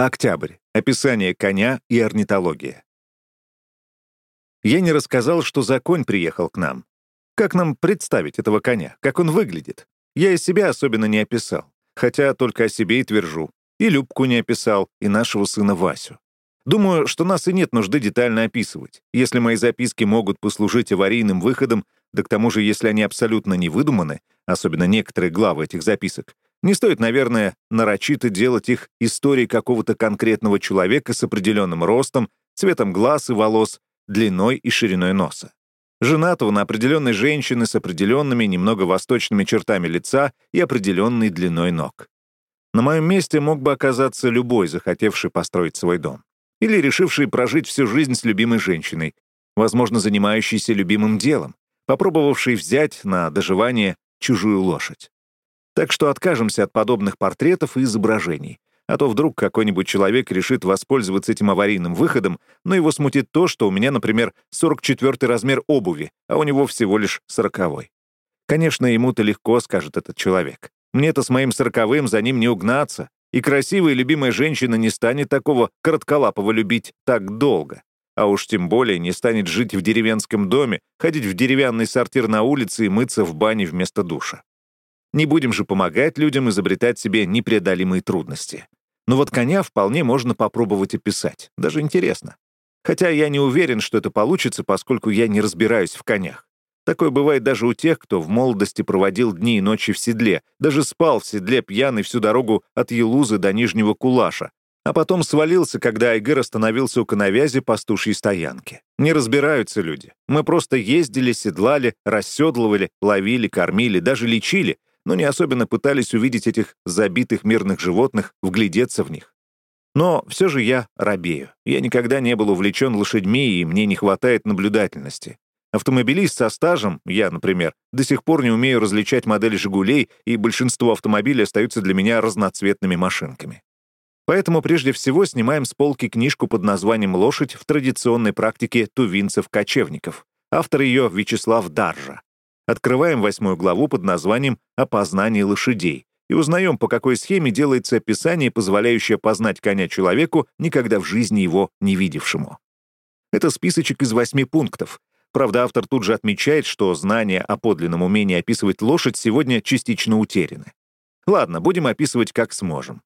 Октябрь. Описание коня и орнитология. Я не рассказал, что за конь приехал к нам. Как нам представить этого коня? Как он выглядит? Я из себя особенно не описал, хотя только о себе и твержу. И Любку не описал, и нашего сына Васю. Думаю, что нас и нет нужды детально описывать. Если мои записки могут послужить аварийным выходом, да к тому же, если они абсолютно не выдуманы, особенно некоторые главы этих записок, не стоит, наверное, нарочито делать их историей какого-то конкретного человека с определенным ростом, цветом глаз и волос, длиной и шириной носа. Женатого на определенной женщины с определенными, немного восточными чертами лица и определенной длиной ног. На моем месте мог бы оказаться любой, захотевший построить свой дом. Или решивший прожить всю жизнь с любимой женщиной, возможно, занимающийся любимым делом, попробовавший взять на доживание чужую лошадь. Так что откажемся от подобных портретов и изображений. А то вдруг какой-нибудь человек решит воспользоваться этим аварийным выходом, но его смутит то, что у меня, например, 44 размер обуви, а у него всего лишь 40 Конечно, ему-то легко, скажет этот человек. Мне-то с моим сороковым за ним не угнаться, и красивая любимая женщина не станет такого коротколапого любить так долго. А уж тем более не станет жить в деревенском доме, ходить в деревянный сортир на улице и мыться в бане вместо душа. Не будем же помогать людям изобретать себе непреодолимые трудности. Но вот коня вполне можно попробовать описать. Даже интересно. Хотя я не уверен, что это получится, поскольку я не разбираюсь в конях. Такое бывает даже у тех, кто в молодости проводил дни и ночи в седле, даже спал в седле пьяный всю дорогу от Елузы до Нижнего Кулаша, а потом свалился, когда Айгыр остановился у коновязи пастушьей стоянки. Не разбираются люди. Мы просто ездили, седлали, расседлывали, ловили, кормили, даже лечили, но не особенно пытались увидеть этих забитых мирных животных, вглядеться в них. Но все же я робею. Я никогда не был увлечен лошадьми, и мне не хватает наблюдательности. Автомобилист со стажем, я, например, до сих пор не умею различать модели «Жигулей», и большинство автомобилей остаются для меня разноцветными машинками. Поэтому прежде всего снимаем с полки книжку под названием «Лошадь» в традиционной практике тувинцев-кочевников. Автор ее Вячеслав Даржа. Открываем восьмую главу под названием «Опознание лошадей» и узнаем, по какой схеме делается описание, позволяющее познать коня человеку, никогда в жизни его не видевшему. Это списочек из восьми пунктов. Правда, автор тут же отмечает, что знания о подлинном умении описывать лошадь сегодня частично утеряны. Ладно, будем описывать как сможем.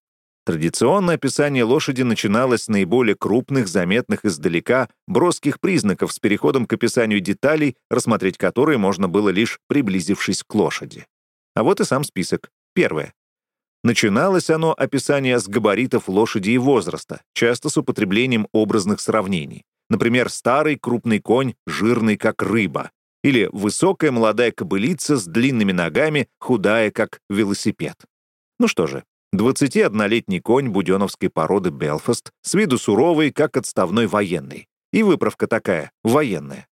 Традиционное описание лошади начиналось с наиболее крупных, заметных издалека, броских признаков с переходом к описанию деталей, рассмотреть которые можно было лишь приблизившись к лошади. А вот и сам список. Первое. Начиналось оно описание с габаритов лошади и возраста, часто с употреблением образных сравнений. Например, старый крупный конь, жирный как рыба. Или высокая молодая кобылица с длинными ногами, худая как велосипед. Ну что же, 21-летний конь буденовской породы Белфаст, с виду суровый, как отставной военный. И выправка такая, военная.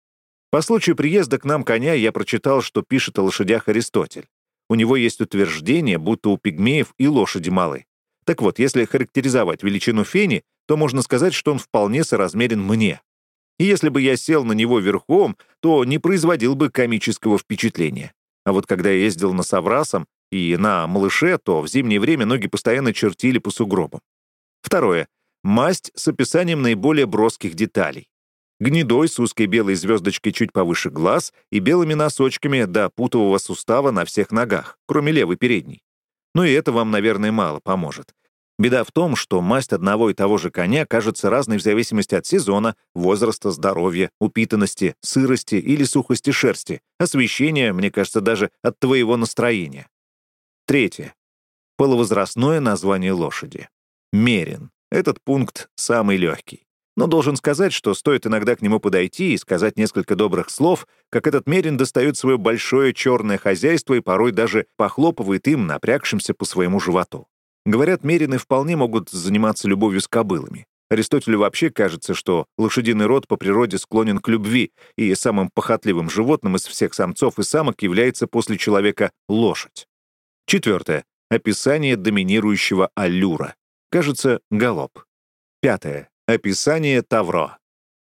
По случаю приезда к нам коня я прочитал, что пишет о лошадях Аристотель. У него есть утверждение, будто у пигмеев и лошади малы. Так вот, если характеризовать величину фени, то можно сказать, что он вполне соразмерен мне. И если бы я сел на него верхом, то не производил бы комического впечатления. А вот когда я ездил на Саврасом, и на малыше, то в зимнее время ноги постоянно чертили по сугробам. Второе. Масть с описанием наиболее броских деталей. Гнедой с узкой белой звездочкой чуть повыше глаз и белыми носочками до путового сустава на всех ногах, кроме левой передней. Но и это вам, наверное, мало поможет. Беда в том, что масть одного и того же коня кажется разной в зависимости от сезона, возраста, здоровья, упитанности, сырости или сухости шерсти, освещения, мне кажется, даже от твоего настроения. Третье. Половозрастное название лошади. Мерин. Этот пункт самый легкий. Но должен сказать, что стоит иногда к нему подойти и сказать несколько добрых слов, как этот Мерин достает свое большое черное хозяйство и порой даже похлопывает им, напрягшимся по своему животу. Говорят, Мерины вполне могут заниматься любовью с кобылами. Аристотелю вообще кажется, что лошадиный род по природе склонен к любви, и самым похотливым животным из всех самцов и самок является после человека лошадь. Четвертое. Описание доминирующего аллюра. Кажется, галоп. Пятое. Описание тавро.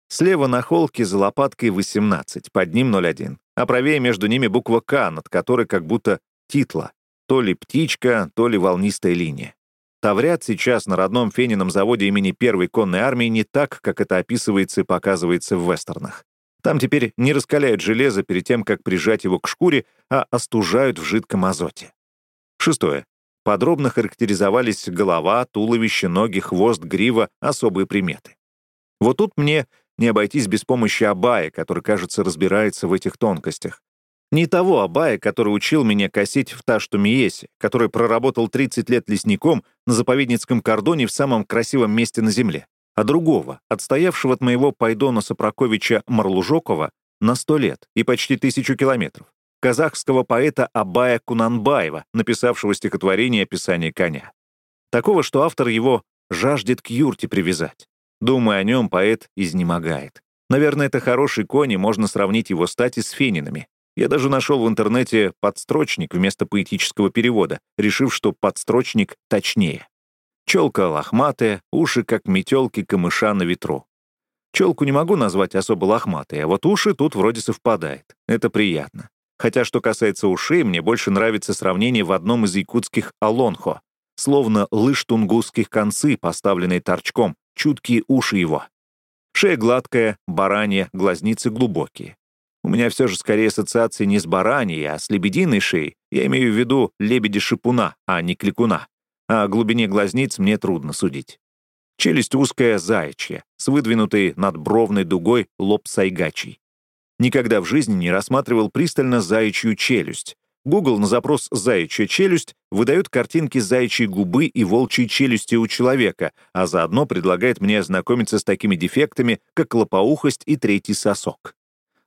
Слева на холке за лопаткой 18, под ним 01, а правее между ними буква «К», над которой как будто титла, то ли птичка, то ли волнистая линия. Таврят сейчас на родном Фенином заводе имени Первой конной армии не так, как это описывается и показывается в вестернах. Там теперь не раскаляют железо перед тем, как прижать его к шкуре, а остужают в жидком азоте. Шестое. Подробно характеризовались голова, туловище, ноги, хвост, грива, особые приметы. Вот тут мне не обойтись без помощи Абая, который, кажется, разбирается в этих тонкостях. Не того Абая, который учил меня косить в Ташту-Миесе, который проработал 30 лет лесником на заповедницком кордоне в самом красивом месте на Земле, а другого, отстоявшего от моего Пайдона Сопроковича Марлужокова на 100 лет и почти тысячу километров, казахского поэта Абая Кунанбаева, написавшего стихотворение «Описание коня». Такого, что автор его жаждет к юрте привязать. Думая о нем, поэт изнемогает. Наверное, это хороший конь, и можно сравнить его стати с фенинами. Я даже нашел в интернете подстрочник вместо поэтического перевода, решив, что подстрочник точнее. Челка лохматая, уши как метелки камыша на ветру. Челку не могу назвать особо лохматой, а вот уши тут вроде совпадает. Это приятно. Хотя, что касается ушей, мне больше нравится сравнение в одном из якутских алонхо, словно лыж тунгусских концы, поставленные торчком, чуткие уши его. Шея гладкая, баранья, глазницы глубокие. У меня все же скорее ассоциации не с бараньей, а с лебединой шеей. Я имею в виду лебеди-шипуна, а не кликуна. О глубине глазниц мне трудно судить. Челюсть узкая, заячья, с выдвинутой над бровной дугой лоб сайгачий. Никогда в жизни не рассматривал пристально заячью челюсть, Google на запрос «заячья челюсть» выдает картинки заячьей губы и волчьей челюсти у человека, а заодно предлагает мне ознакомиться с такими дефектами, как лопоухость и третий сосок.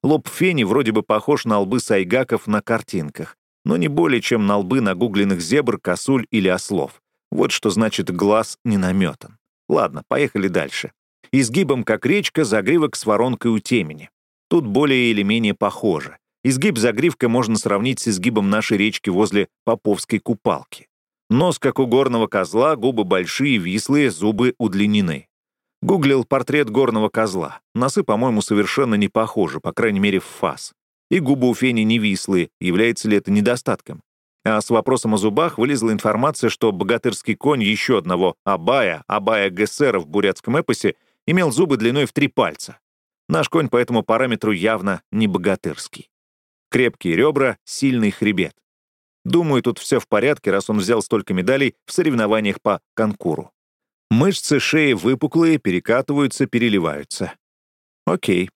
Лоб фени вроде бы похож на лбы сайгаков на картинках, но не более чем на лбы нагугленных зебр, косуль или ослов. Вот что значит глаз не наметан. Ладно, поехали дальше. Изгибом, как речка, загривок с воронкой у темени. Тут более или менее похоже. Изгиб загривка можно сравнить с изгибом нашей речки возле Поповской купалки. Нос, как у горного козла, губы большие, вислые, зубы удлинены. Гуглил портрет горного козла. Носы, по-моему, совершенно не похожи, по крайней мере, в фас. И губы у Фени не вислые, является ли это недостатком. А с вопросом о зубах вылезла информация, что богатырский конь еще одного Абая, Абая Гессера в бурятском эпосе, имел зубы длиной в три пальца. Наш конь по этому параметру явно не богатырский. Крепкие ребра, сильный хребет. Думаю, тут все в порядке, раз он взял столько медалей в соревнованиях по конкуру. Мышцы шеи выпуклые, перекатываются, переливаются. Окей.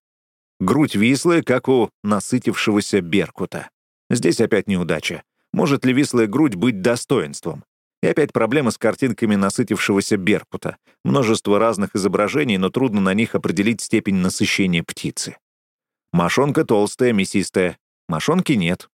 Грудь вислая, как у насытившегося беркута. Здесь опять неудача. Может ли вислая грудь быть достоинством? И опять проблема с картинками насытившегося беркута. Множество разных изображений, но трудно на них определить степень насыщения птицы. Мошонка толстая, мясистая, Мошонки нет.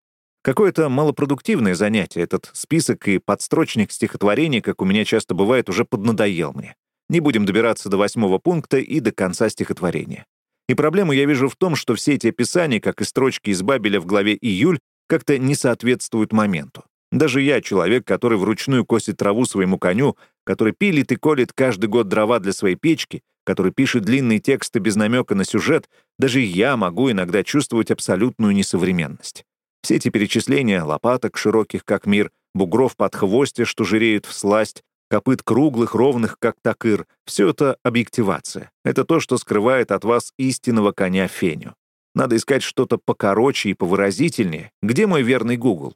Какое-то малопродуктивное занятие. Этот список и подстрочник стихотворений, как у меня часто бывает, уже поднадоел мне. Не будем добираться до восьмого пункта и до конца стихотворения. И проблему я вижу в том, что все эти описания, как и строчки из Бабеля в главе «Июль», как-то не соответствуют моменту. Даже я, человек, который вручную косит траву своему коню, который пилит и колет каждый год дрова для своей печки, который пишет длинные тексты без намека на сюжет, даже я могу иногда чувствовать абсолютную несовременность. Все эти перечисления лопаток широких, как мир, бугров под хвосте, что жиреют в сласть, копыт круглых, ровных, как такыр — все это объективация. Это то, что скрывает от вас истинного коня Феню. Надо искать что-то покороче и повыразительнее. Где мой верный Google?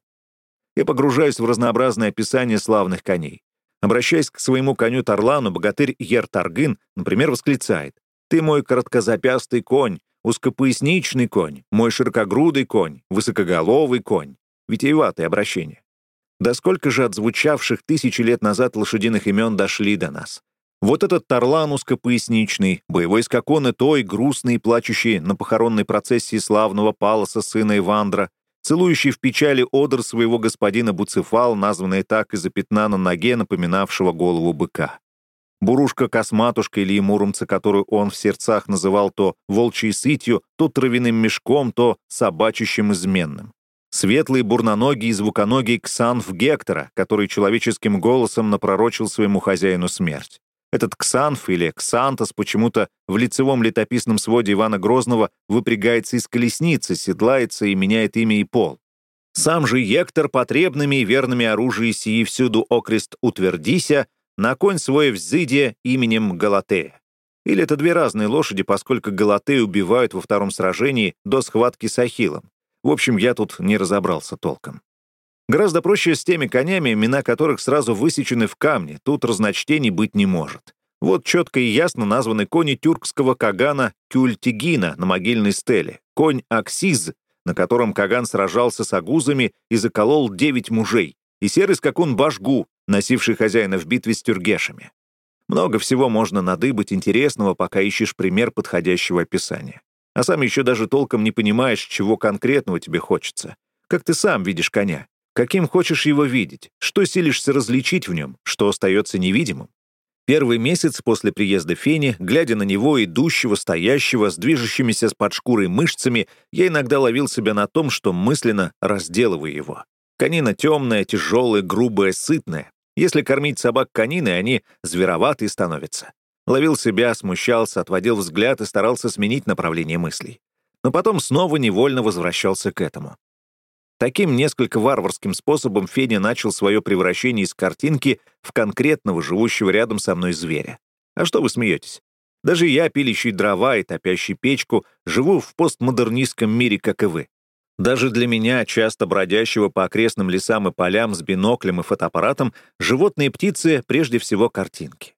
Я погружаюсь в разнообразное описание славных коней. Обращаясь к своему коню Тарлану, богатырь Ер-Таргын, например, восклицает «Ты мой короткозапястый конь, узкопоясничный конь, мой широкогрудый конь, высокоголовый конь». Витиеватое обращение. Да сколько же отзвучавших тысячи лет назад лошадиных имен дошли до нас? Вот этот Тарлан узкопоясничный, боевой скакон и той, грустный и плачущий на похоронной процессии славного Палоса, сына Ивандра, целующий в печали одр своего господина Буцефал, названный так из-за пятна на ноге, напоминавшего голову быка. Бурушка-косматушка или муромца, которую он в сердцах называл то волчьей сытью, то травяным мешком, то собачищем изменным. Светлый бурноногий и звуконогий Ксанф Гектора, который человеческим голосом напророчил своему хозяину смерть. Этот Ксанф или Ксантос почему-то в лицевом летописном своде Ивана Грозного выпрягается из колесницы, седлается и меняет имя и пол. Сам же Ектор потребными и верными оружии сии всюду окрест утвердися, на конь свой взыдия именем Галатея. Или это две разные лошади, поскольку Галатея убивают во втором сражении до схватки с Ахиллом. В общем, я тут не разобрался толком. Гораздо проще с теми конями, имена которых сразу высечены в камне, тут разночтений быть не может. Вот четко и ясно названы кони тюркского кагана Кюльтигина на могильной стеле, конь Аксиз, на котором Каган сражался с агузами и заколол девять мужей, и серый скакун Башгу, носивший хозяина в битве с тюргешами. Много всего можно надыбать интересного, пока ищешь пример подходящего описания. А сам еще даже толком не понимаешь, чего конкретного тебе хочется. Как ты сам видишь коня? Каким хочешь его видеть? Что силишься различить в нем? Что остается невидимым? Первый месяц после приезда Фени, глядя на него, идущего, стоящего, с движущимися под шкурой мышцами, я иногда ловил себя на том, что мысленно разделываю его. Конина темная, тяжелая, грубая, сытная. Если кормить собак кониной, они звероватые становятся. Ловил себя, смущался, отводил взгляд и старался сменить направление мыслей. Но потом снова невольно возвращался к этому. Таким несколько варварским способом Феня начал свое превращение из картинки в конкретного, живущего рядом со мной зверя. А что вы смеетесь? Даже я, пилящий дрова и топящий печку, живу в постмодернистском мире, как и вы. Даже для меня, часто бродящего по окрестным лесам и полям с биноклем и фотоаппаратом, животные и птицы — прежде всего картинки.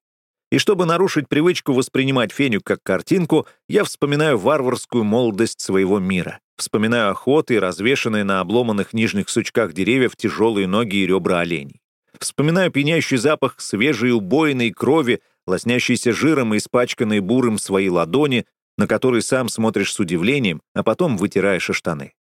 И чтобы нарушить привычку воспринимать Феню как картинку, я вспоминаю варварскую молодость своего мира. Вспоминаю охоты, развешанные на обломанных нижних сучках деревьев тяжелые ноги и ребра оленей. Вспоминаю пьянящий запах свежей убойной крови, лоснящейся жиром и испачканной бурым свои ладони, на которые сам смотришь с удивлением, а потом вытираешь о штаны.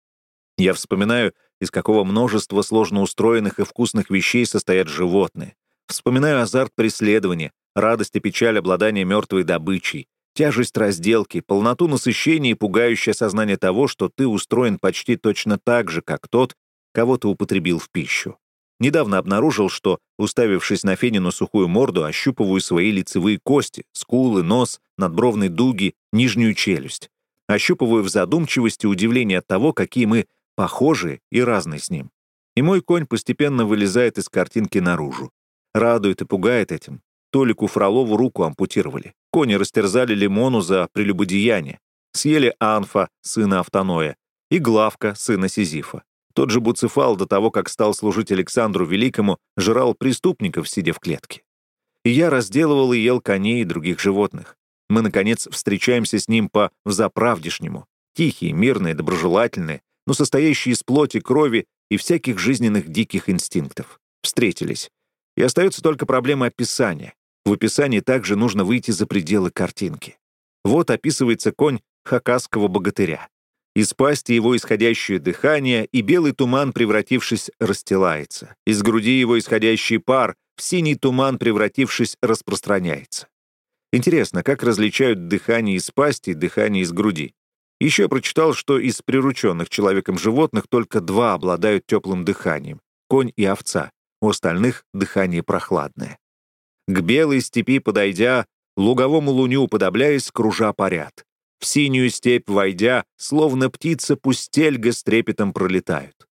Я вспоминаю, из какого множества сложно устроенных и вкусных вещей состоят животные. Вспоминаю азарт преследования, радость и печаль обладания мертвой добычей, Тяжесть разделки, полноту насыщения и пугающее сознание того, что ты устроен почти точно так же, как тот, кого ты употребил в пищу. Недавно обнаружил, что, уставившись на Фенину сухую морду, ощупываю свои лицевые кости, скулы, нос, надбровные дуги, нижнюю челюсть. Ощупываю в задумчивости удивление от того, какие мы похожие и разные с ним. И мой конь постепенно вылезает из картинки наружу. Радует и пугает этим. Толику Фролову руку ампутировали. Кони растерзали Лимону за прелюбодеяние. Съели Анфа, сына Автоноя, и Главка, сына Сизифа. Тот же Буцефал до того, как стал служить Александру Великому, жрал преступников, сидя в клетке. И я разделывал и ел коней и других животных. Мы, наконец, встречаемся с ним по взаправдешнему. Тихие, мирные, доброжелательные, но состоящие из плоти, крови и всяких жизненных диких инстинктов. Встретились. И остается только проблема описания. В описании также нужно выйти за пределы картинки. Вот описывается конь хакасского богатыря. Из пасти его исходящее дыхание, и белый туман, превратившись, расстилается. Из груди его исходящий пар, в синий туман, превратившись, распространяется. Интересно, как различают дыхание из пасти и дыхание из груди? Еще прочитал, что из прирученных человеком животных только два обладают теплым дыханием — конь и овца у остальных дыхание прохладное. К белой степи подойдя, луговому луню уподобляясь, кружа парят. В синюю степь войдя, словно птица пустельга с трепетом пролетают.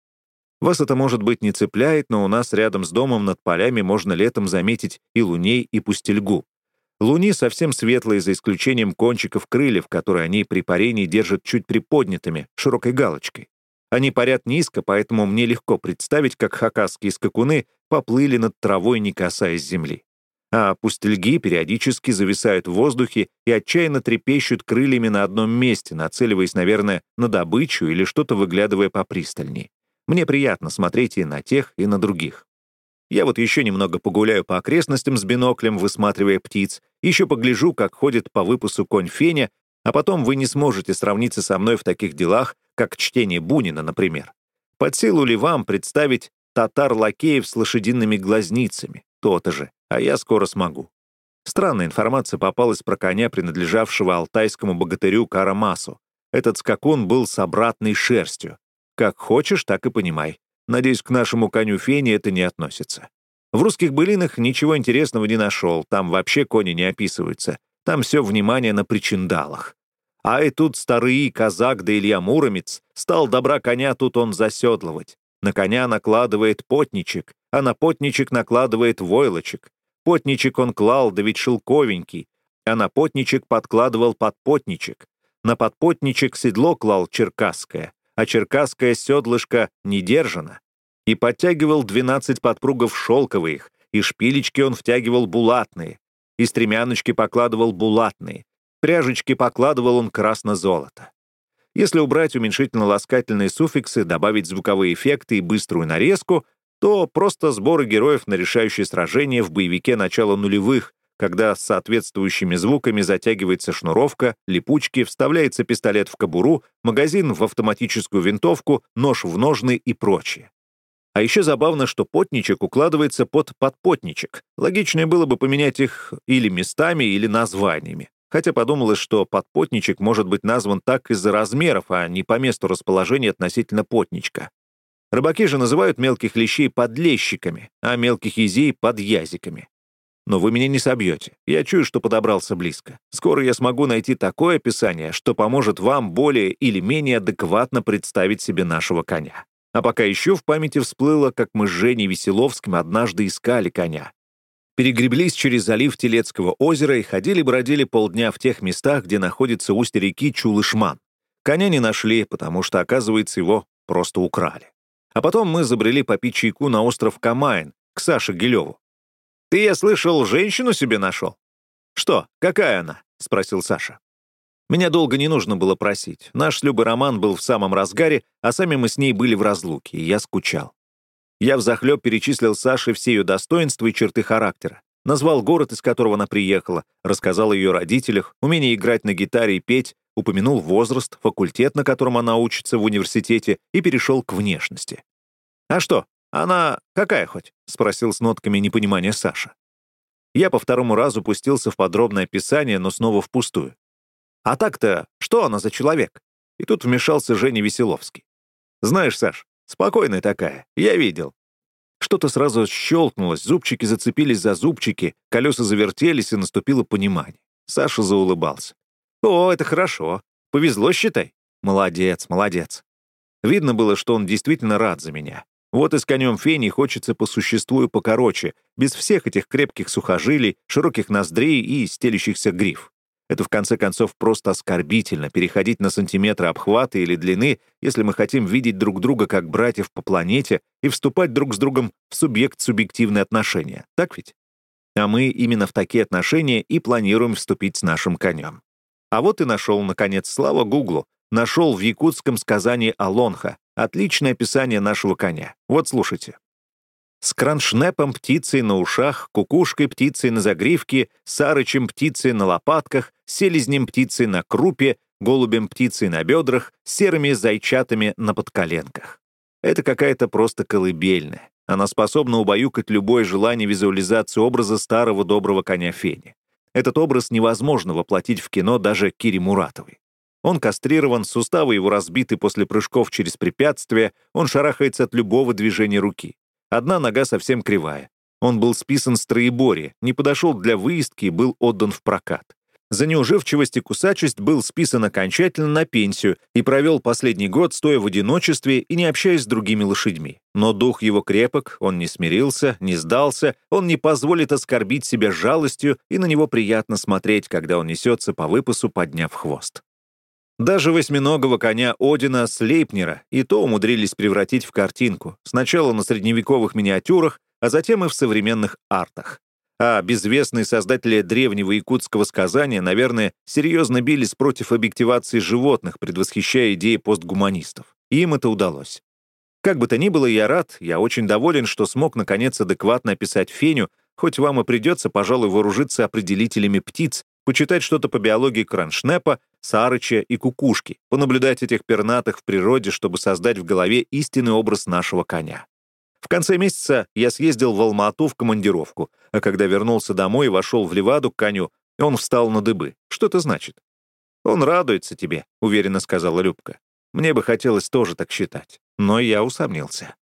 Вас это, может быть, не цепляет, но у нас рядом с домом над полями можно летом заметить и луней, и пустельгу. Луни совсем светлые, за исключением кончиков крыльев, которые они при парении держат чуть приподнятыми, широкой галочкой. Они парят низко, поэтому мне легко представить, как хакасские скакуны поплыли над травой, не касаясь земли. А пустельги периодически зависают в воздухе и отчаянно трепещут крыльями на одном месте, нацеливаясь, наверное, на добычу или что-то выглядывая попристальней. Мне приятно смотреть и на тех, и на других. Я вот еще немного погуляю по окрестностям с биноклем, высматривая птиц, еще погляжу, как ходит по выпасу конь Феня, а потом вы не сможете сравниться со мной в таких делах, как чтение Бунина, например. Под силу ли вам представить татар-лакеев с лошадиными глазницами? То-то же, а я скоро смогу. Странная информация попалась про коня, принадлежавшего алтайскому богатырю Карамасу. Этот скакун был с обратной шерстью. Как хочешь, так и понимай. Надеюсь, к нашему коню Фене это не относится. В русских былинах ничего интересного не нашел, там вообще кони не описываются. Там все внимание на причиндалах. А и тут старый казак да Илья Муромец стал добра коня тут он заседлывать. На коня накладывает потничек, а на потничек накладывает войлочек. Потничек он клал, да ведь шелковенький, а на потничек подкладывал подпотничек. На подпотничек седло клал черкасское, а черкасское седлышко не держано. И подтягивал 12 подпругов шелковых, и шпилечки он втягивал булатные, и стремяночки покладывал булатные, пряжечки покладывал он красно-золото. Если убрать уменьшительно-ласкательные суффиксы, добавить звуковые эффекты и быструю нарезку, то просто сборы героев на решающее сражение в боевике начала нулевых, когда с соответствующими звуками затягивается шнуровка, липучки, вставляется пистолет в кобуру, магазин в автоматическую винтовку, нож в ножны и прочее. А еще забавно, что потничек укладывается под подпотничек. Логичнее было бы поменять их или местами, или названиями. Хотя подумалось, что подпотничек может быть назван так из-за размеров, а не по месту расположения относительно потничка. Рыбаки же называют мелких лещей подлещиками, а мелких езей — подъязиками. Но вы меня не собьете. Я чую, что подобрался близко. Скоро я смогу найти такое описание, что поможет вам более или менее адекватно представить себе нашего коня. А пока еще в памяти всплыло, как мы с Женей Веселовским однажды искали коня. Перегреблись через залив Телецкого озера и ходили-бродили полдня в тех местах, где находится устье реки Чулышман. Коня не нашли, потому что, оказывается, его просто украли. А потом мы забрели попить чайку на остров Камайн, к Саше Гилеву. «Ты, я слышал, женщину себе нашел?» «Что, какая она?» — спросил Саша. Меня долго не нужно было просить. Наш с роман был в самом разгаре, а сами мы с ней были в разлуке, и я скучал. Я взахлеб перечислил Саше все ее достоинства и черты характера. Назвал город, из которого она приехала, рассказал о ее родителях, умение играть на гитаре и петь, упомянул возраст, факультет, на котором она учится в университете, и перешел к внешности. «А что, она какая хоть?» — спросил с нотками непонимания Саша. Я по второму разу пустился в подробное описание, но снова впустую. «А так-то, что она за человек?» И тут вмешался Женя Веселовский. «Знаешь, Саш, спокойная такая, я видел. Что-то сразу щелкнулось, зубчики зацепились за зубчики, колеса завертелись, и наступило понимание. Саша заулыбался. «О, это хорошо. Повезло, считай. Молодец, молодец». Видно было, что он действительно рад за меня. Вот и с конем фени хочется по существу и покороче, без всех этих крепких сухожилий, широких ноздрей и стелющихся гриф. Это, в конце концов, просто оскорбительно переходить на сантиметры обхвата или длины, если мы хотим видеть друг друга как братьев по планете и вступать друг с другом в субъект-субъективные отношения. Так ведь? А мы именно в такие отношения и планируем вступить с нашим конем. А вот и нашел, наконец, слава Гуглу, нашел в якутском сказании Алонха. Отличное описание нашего коня. Вот слушайте. С кроншнепом птицей на ушах, кукушкой птицей на загривке, сарычем птицей на лопатках, селезнем птицей на крупе, голубем птицей на бедрах, серыми зайчатами на подколенках. Это какая-то просто колыбельная. Она способна убаюкать любое желание визуализации образа старого доброго коня Фени. Этот образ невозможно воплотить в кино даже Кире Муратовой. Он кастрирован, суставы его разбиты после прыжков через препятствия, он шарахается от любого движения руки. Одна нога совсем кривая. Он был списан с троеборья, не подошел для выездки и был отдан в прокат. За неуживчивость и кусачесть был списан окончательно на пенсию и провел последний год, стоя в одиночестве и не общаясь с другими лошадьми. Но дух его крепок, он не смирился, не сдался, он не позволит оскорбить себя жалостью, и на него приятно смотреть, когда он несется по выпасу, подняв хвост. Даже восьминогого коня Одина Слейпнера и то умудрились превратить в картинку, сначала на средневековых миниатюрах, а затем и в современных артах. А безвестные создатели древнего якутского сказания, наверное, серьезно бились против объективации животных, предвосхищая идеи постгуманистов. Им это удалось. Как бы то ни было, я рад, я очень доволен, что смог наконец адекватно описать феню, хоть вам и придется, пожалуй, вооружиться определителями птиц, почитать что-то по биологии Кроншнепа, Сарыча и Кукушки, понаблюдать этих пернатых в природе, чтобы создать в голове истинный образ нашего коня. В конце месяца я съездил в Алмату в командировку, а когда вернулся домой и вошел в Леваду к коню, он встал на дыбы. Что это значит? «Он радуется тебе», — уверенно сказала Любка. Мне бы хотелось тоже так считать, но я усомнился.